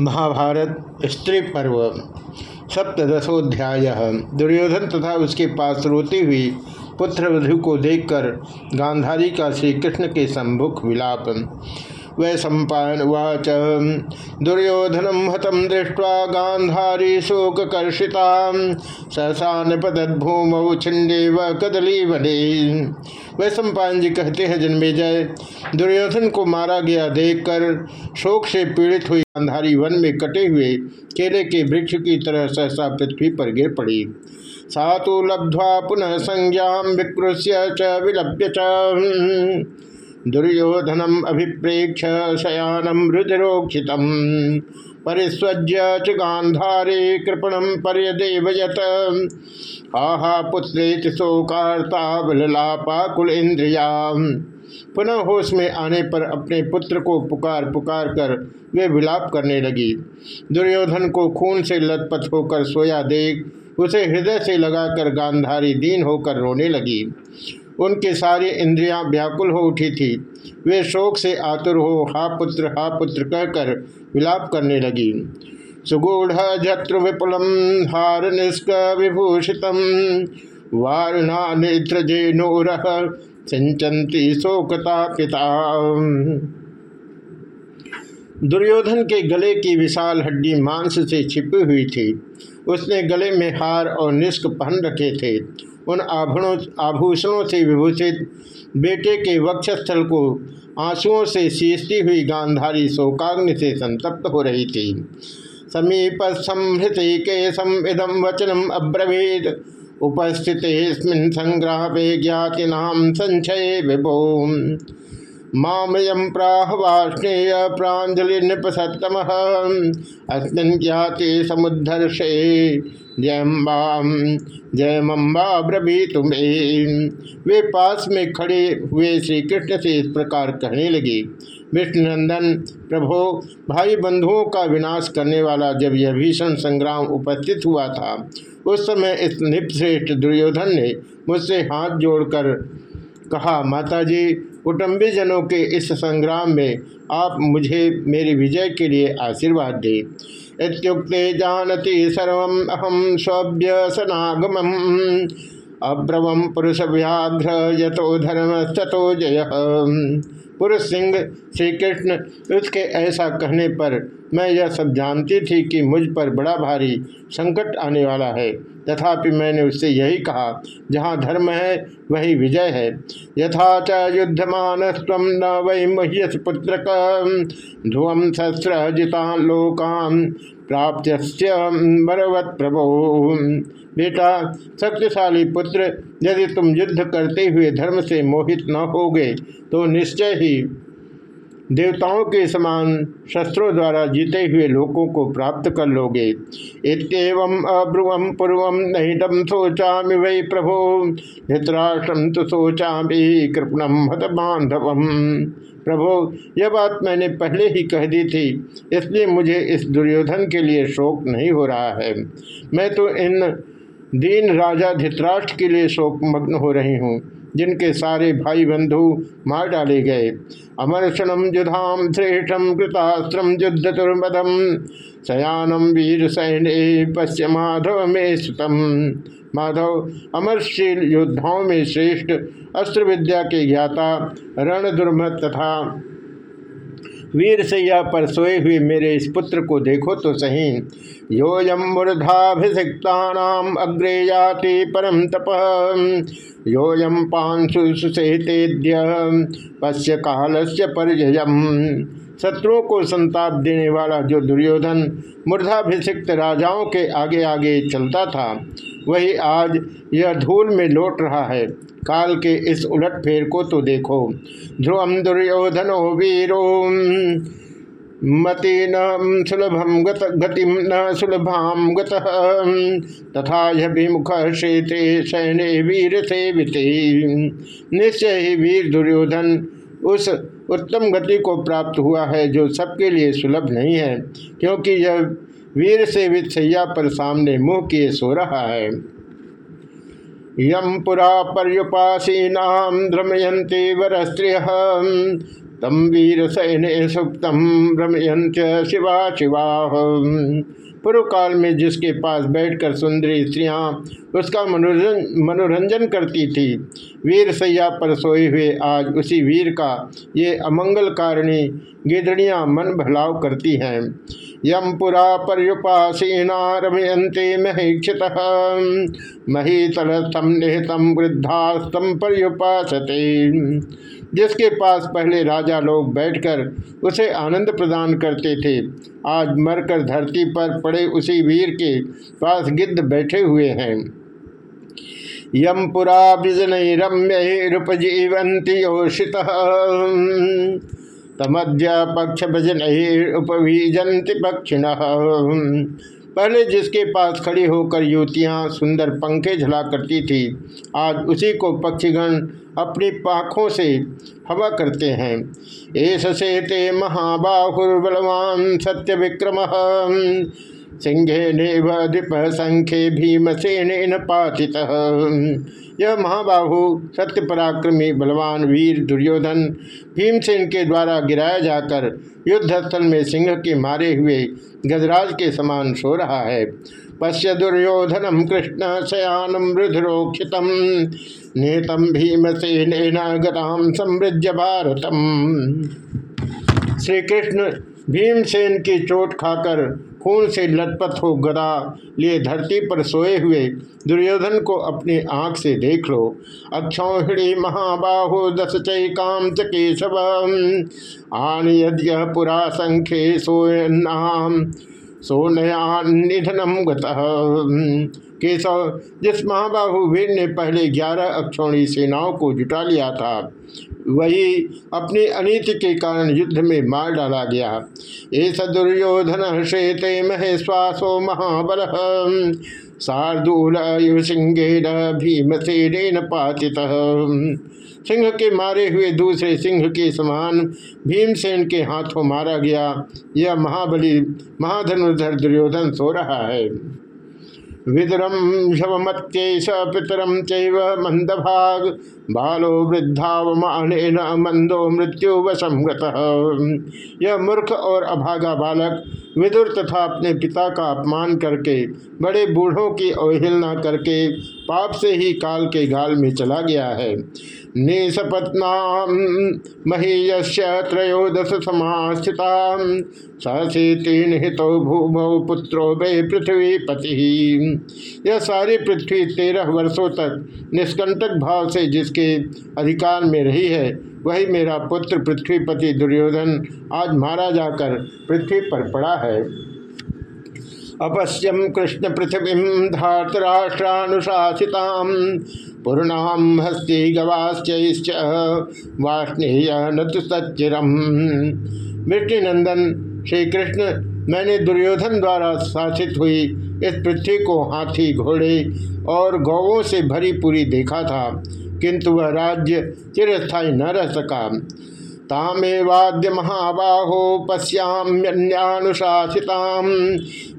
महाभारत स्त्री पर्व सप्तशोध्याय दुर्योधन तथा उसके पास रोती हुई पुत्रवधु को देखकर गांधारी का श्री कृष्ण के सम्मुख विलाप। वै सम्पायन उवाच दुर्योधनम हतम दृष्ट्वा गांधारी शोककर्षिता। सहसा नपतभूमौ छिंडे व कदली बने वै सम्पायन जी कहते हैं जन्मे जय दुर्योधन को मारा गया देखकर शोक से पीड़ित हुई गांधारी वन में कटे हुए केले के वृक्ष की तरह सहसा पृथ्वी पर गिर पड़ी। सा तो लब्ध्वा पुनः संज्ञा विकृष्य च विलभ्य च। दुर्योधनम अभिप्रेक्ष शयानम रुद्रोक्षित परिस्वज्य च गांधारे कृपणम पर्यदेवयत। आहा पुत्रे शोकार्ता बललापा कुल इंद्रिया पुनः होश में आने पर अपने पुत्र को पुकार पुकार कर वे विलाप करने लगी। दुर्योधन को खून से लथपथ होकर सोया देख, उसे हृदय से लगाकर गांधारी दीन होकर रोने लगी। उनकी सारी इंद्रियाँ व्याकुल हो उठी थी। वे शोक से आतुर हो हा पुत्र हा पुत्र कहकर विलाप करने लगी। सुगूढ़ जत्र विपुलम, हार निष्क विभूषित वारणा नेत्र जेनोर सिंचंती शोकता पिता। दुर्योधन के गले की विशाल हड्डी मांस से छिपी हुई थी। उसने गले में हार और निष्क पहन रखे थे। उन आभरणों आभूषणों से विभूषित बेटे के वक्षस्थल को आंसुओं से शीषती हुई गांधारी शोकाग्नि से संतप्त हो रही थी। समीप संहृति के इदम वचनम अब्रवीद उपस्थित संग्रह ज्ञाति नाम संचय विभो मामयम प्राहवाष्णेय प्राजलि नृपसतम ज्ञाति समुद्धर्षे जयम्बाम जयम्बा ब्रभी तुम्हें वे पास में खड़े हुए श्री कृष्ण से इस प्रकार कहने लगे, विष्णुनंदन, प्रभो भाई बंधुओं का विनाश करने वाला जब यह भीषण संग्राम उपस्थित हुआ था, उस समय इस निपश्रेष्ठ दुर्योधन ने मुझसे हाथ जोड़कर कहा, माताजी कुटुंबी जनों के इस संग्राम में आप मुझे मेरी विजय के लिए आशीर्वाद दें। इतुक्ते जानती सर्व अहम सभ्य सनागम अब्रवम पुरुष व्याघ्र यथो धर्म तथो जय। पुरुष सिंह श्री कृष्ण उसके ऐसा कहने पर मैं यह सब जानती थी कि मुझ पर बड़ा भारी संकट आने वाला है। तथापि मैंने उससे यही कहा, जहाँ धर्म है, वही विजय है। यथा च युद्धमान स्व न वही मह्यस पुत्र ध्रुवम शस्त्र जिता लोकान प्राप्त बरवत प्रभो। बेटा, शक्तिशाली पुत्र, यदि तुम युद्ध करते हुए धर्म से मोहित न होगे तो निश्चय ही देवताओं के समान शस्त्रों द्वारा जीते हुए लोगों को प्राप्त कर लोगे। इतम अब्रुवम पूर्व नहिदम सोचा वै प्रभो। धृतराष्ट्रम तो सोचा कृपणम हत बांधवम प्रभो, यह बात मैंने पहले ही कह दी थी, इसलिए मुझे इस दुर्योधन के लिए शोक नहीं हो रहा है। मैं तो इन दीन राजा धित्राष्ट्र के लिए शोक मग्न हो रही हूँ। जिनके सारे भाई बंधु मार डाले गए। अमर्षणम युधाम श्रेष्ठम कृतास्त्रम युद्ध तुर्मदम शयानम वीर सैन्य पश्य माधव में सुतम। माधव अमरशील योद्धाओं में श्रेष्ठ अस्त्र विद्या के ज्ञाता, रण दुर्मद तथा वीर सैया पर सोए हुए मेरे इस पुत्र को देखो तो सही। योयम मूर्धाभिषिक्ता अग्रे जाति परम तप। योयम पांशुसेतेद्य पश्य काल से शत्रुओं को संताप देने वाला जो दुर्योधन मूर्धाभिषिक्त राजाओं के आगे आगे चलता था वही आज यह धूल में लौट रहा है। काल के इस उलट फेर को तो देखो। ध्रुवम दुर्योधनो वीरो। मति न सुलभम गति न सुलभाम तथा विमुख शेते सैन्य वीर से निश्चय ही वीर दुर्योधन उस उत्तम गति को प्राप्त हुआ है जो सबके लिए सुलभ नहीं है, क्योंकि यह वीर से वित्सैया पर सामने मुँह किए सो रहा है। यम पुरा पर्युपासीना भ्रमयंती वर स्त्रिय तम वीर सैन्य सुप्तम भ्रमयंत शिवा शिवा। पूर्व काल में जिसके पास बैठकर सुंदरी स्त्रियाँ उसका मनोरंजन मनोरंजन करती थी। वीर सैया पर सोए हुए आज उसी वीर का ये अमंगल कारिणी गिदड़ियाँ मन भलाव करती हैं। यम पुरा पर्युपासीना रमयंते महीक्षित। महीतलस्थम निहितम वृद्धास्तम पर्युपासते। जिसके पास पहले राजा लोग बैठकर उसे आनंद प्रदान करते थे। आज मरकर धरती पर पड़े उसी वीर के पास गिद्ध बैठे हुए हैं। यम पुरा विजन रम्यूपजीवंती योषित तमद्य पक्ष भजन उपवीजंति पक्षिण। पहले जिसके पास खड़ी होकर युवतियाँ सुंदर पंखे झला करती थी, आज उसी को पक्षीगण अपनी पाखों से हवा करते हैं। ऐसे से ते महाबाहुर्बलवान सत्य विक्रम सिंहे नेव दीप संख्य भीमसेन पाति यह महाबाहु, सत्य पराक्रमी, बलवान वीर, दुर्योधन भीमसेन के द्वारा गिराया जाकर युद्ध स्थल में सिंह के मारे हुए गजराज के समान सो रहा है। पश्य दुर्योधनम कृष्ण शयानम रुद्रोक्षित नेतम भीमसेन गताम समृद्ध भारतम। श्री कृष्ण भीमसेन की चोट खाकर खून से लटपथ हो गदा लिए धरती पर सोए हुए दुर्योधन को अपनी आँख से देख लो। अक्षौहिणी महाबाहो दस चैकाम च केशव आन यद्य पुरा संख्ये निधनम सोनयानिधनम केशव, जिस महाबाहु वीर ने पहले ग्यारह अक्षौणी सेनाओं को जुटा लिया था, वही अपनी अनिति के कारण युद्ध में मार डाला गया। ऐसा दुर्योधन श्वेते महेश्वासो महाबल। शार्दूल सिंहेन भीमसेन पाति सिंह के मारे हुए दूसरे सिंह के समान भीमसेन के हाथों मारा गया। यह महाबली, महाधनुर्धर दुर्योधन सो रहा है। विदुरम शवमत्यैष पितरम चैव मंदभाग। बालो वृद्धावमान मंदो मृत्यु वसंगत यह मूर्ख और अभागा बालक विदुर तथा अपने पिता का अपमान करके, बड़े बूढ़ों की अवहेलना करके पाप से ही काल के गाल में चला गया है। निसपत्ना महीयस्य त्रयोदश समास्थिता सहसी तीन हितो भूमौ पुत्रो वे पृथ्वी पति। यह सारी पृथ्वी तेरह वर्षों तक निष्कंटक भाव से जिसके अधिकार में रही है, वही मेरा पुत्र पृथ्वीपति दुर्योधन आज मारा जाकर पृथ्वी पर पड़ा है। अपश्यम कृष्ण पृथ्वी धातराष्ट्रानुशासिता पूर्णाम हस्ती गवाश्च वाष्णेय न तो सच्चिरम मृत्युनंदन श्री कृष्ण मैंने दुर्योधन द्वारा शासित हुई इस पृथ्वी को हाथी, घोड़े और गौवों से भरी पूरी देखा था, किंतु वह राज्य चिरस्थायी न रह सका। तामेवाद्य महाबाहो पश्याम्यनुशासिता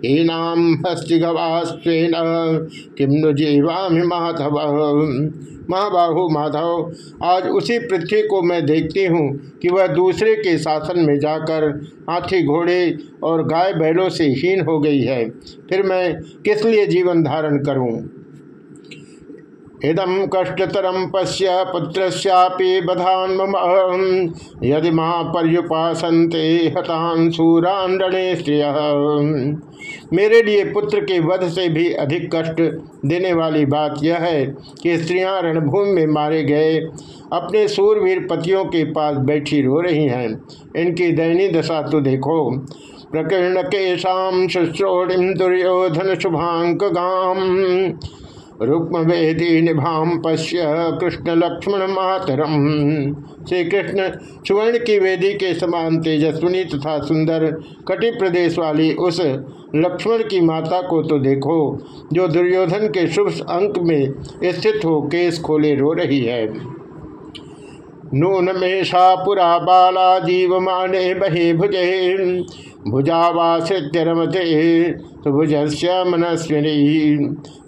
हीनाम हस्तिगवास्वेन किम नु जीवामि माधव महाबाहु माधव, आज उसी पृथ्वी को मैं देखती हूँ कि वह दूसरे के शासन में जाकर हाथी घोड़े और गाय बैलों से हीन हो गई है। फिर मैं किस लिए जीवन धारण करूँ? इदम कष्टतरम पश्य पुत्रश्यापि बधान यदि माँ पर्युपासनते हतान सूरान स्त्रिय। मेरे लिए पुत्र के वध से भी अधिक कष्ट देने वाली बात यह है कि स्त्रियाँ रणभूमि में मारे गए, अपने सूरवीर पतियों के पास बैठी रो रही हैं। इनकी दयनीय दशा तो देखो। प्रकीर्ण के शाम शुश्रोणिम दुर्योधन शुभांक गाम। रुक्म वेदी निभाम पश्य कृष्ण लक्ष्मण मातरम श्री कृष्ण सुवर्ण की वेदी के समान तेजस्विनी तथा सुंदर कटि प्रदेश वाली उस लक्ष्मण की माता को तो देखो, जो दुर्योधन के शुभ अंक में स्थित हो केस खोले रो रही है। नून मेषा पुरा बाला जीवमाने बहे भुजे मनस्विनी।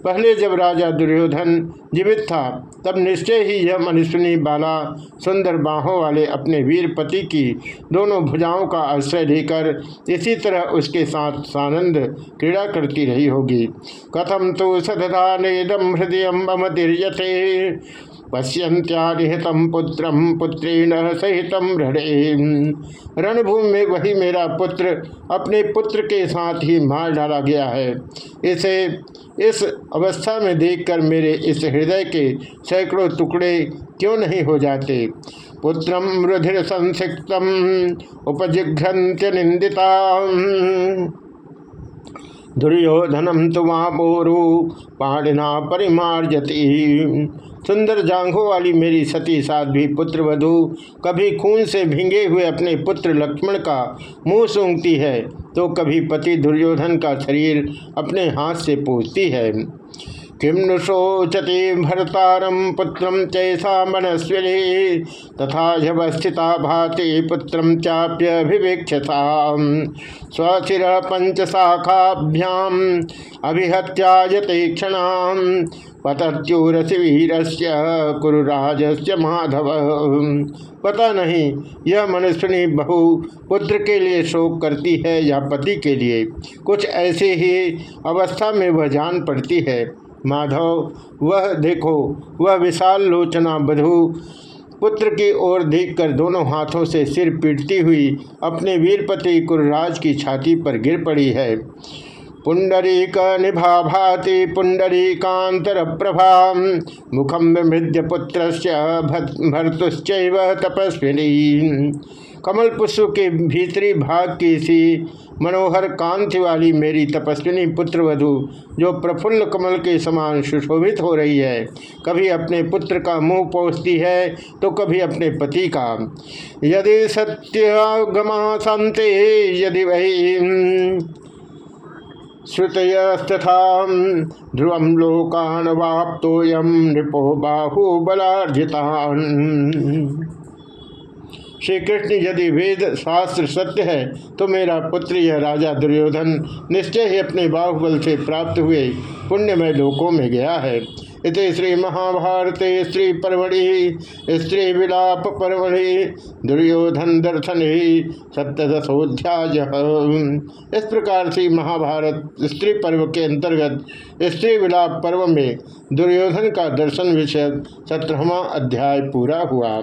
पहले जब राजा दुर्योधन जीवित था, तब निश्चय ही यह मनुष्यनी बाला सुंदर बाहों वाले अपने वीर पति की दोनों भुजाओं का आश्रय लेकर इसी तरह उसके साथ सानंद क्रीड़ा करती रही होगी। कथम तो सदधा नेदम हृदय ममतिर्यते पश्यंत्यानिहतम पुत्रम पुत्रेण सहित रणे रणभूमि में वही मेरा पुत्र अपने पुत्र के साथ ही मार डाला गया है। इसे, इस अवस्था में देखकर मेरे इस हृदय के सैकड़ों टुकड़े क्यों नहीं हो जाते? पुत्रम रुधिर संसिक्त उपजिघ्रंत्य निंदिता दुर्योधनम तुमापोरु पाणिना परिमार्जती सुंदर जांघों वाली मेरी सती साध्वी पुत्र वधु कभी खून से भिंगे हुए अपने पुत्र लक्ष्मण का मुँह सूंघती है तो कभी पति दुर्योधन का शरीर अपने हाथ से पूछती है। किम नु शोचते भरतारम पुत्रम चैसा मनस्विनी, तथा जवस्थिता भाति पुत्रम चाप्यभिवेक्षता स्वशिर पंचशाखाभ्याम अभिहत्यायते क्षण पतत्यूरशिवीर से कुरुराज से माधव। पता नहीं, यह मनुष्यनी बहु पुत्र के लिए शोक करती है या पति के लिए? कुछ ऐसे ही अवस्था में वह जान पड़ती है। माधव, वह देखो, वह विशाल लोचना बधु पुत्र की ओर देखकर दोनों हाथों से सिर पीटती हुई अपने वीरपति कुरराज की छाती पर गिर पड़ी है। पुंडरीक निभा भाति पुंडरीकांतर प्रभा मुखम विमृद्य पुत्र भर्तुश्च तपस्विनी। कमल पुष्प के भीतरी भाग की सी मनोहर कांति वाली मेरी तपस्विनी पुत्र वधु जो प्रफुल्ल कमल के समान सुशोभित हो रही है, कभी अपने पुत्र का मुँह पोषती है तो कभी अपने पति का। यदि सत्यगमा संते यदि वही श्रुतयस्तथा ध्रुवम लोकान वाप्तोयम नृपो बाहुबलार्जिता श्री कृष्ण यदि वेद शास्त्र सत्य है तो मेरा पुत्र यह राजा दुर्योधन निश्चय ही अपने बाहुबल से प्राप्त हुए पुण्यमय लोकों में गया है। इत श्री महाभारते स्त्री परमढ़ि स्त्री विलाप परमढ़ि दुर्योधन दर्शन ही सप्तशोध्याय इस प्रकार से महाभारत स्त्री पर्व के अंतर्गत स्त्री विलाप पर्व में दुर्योधन का दर्शन विषय सत्रहवा अध्याय पूरा हुआ।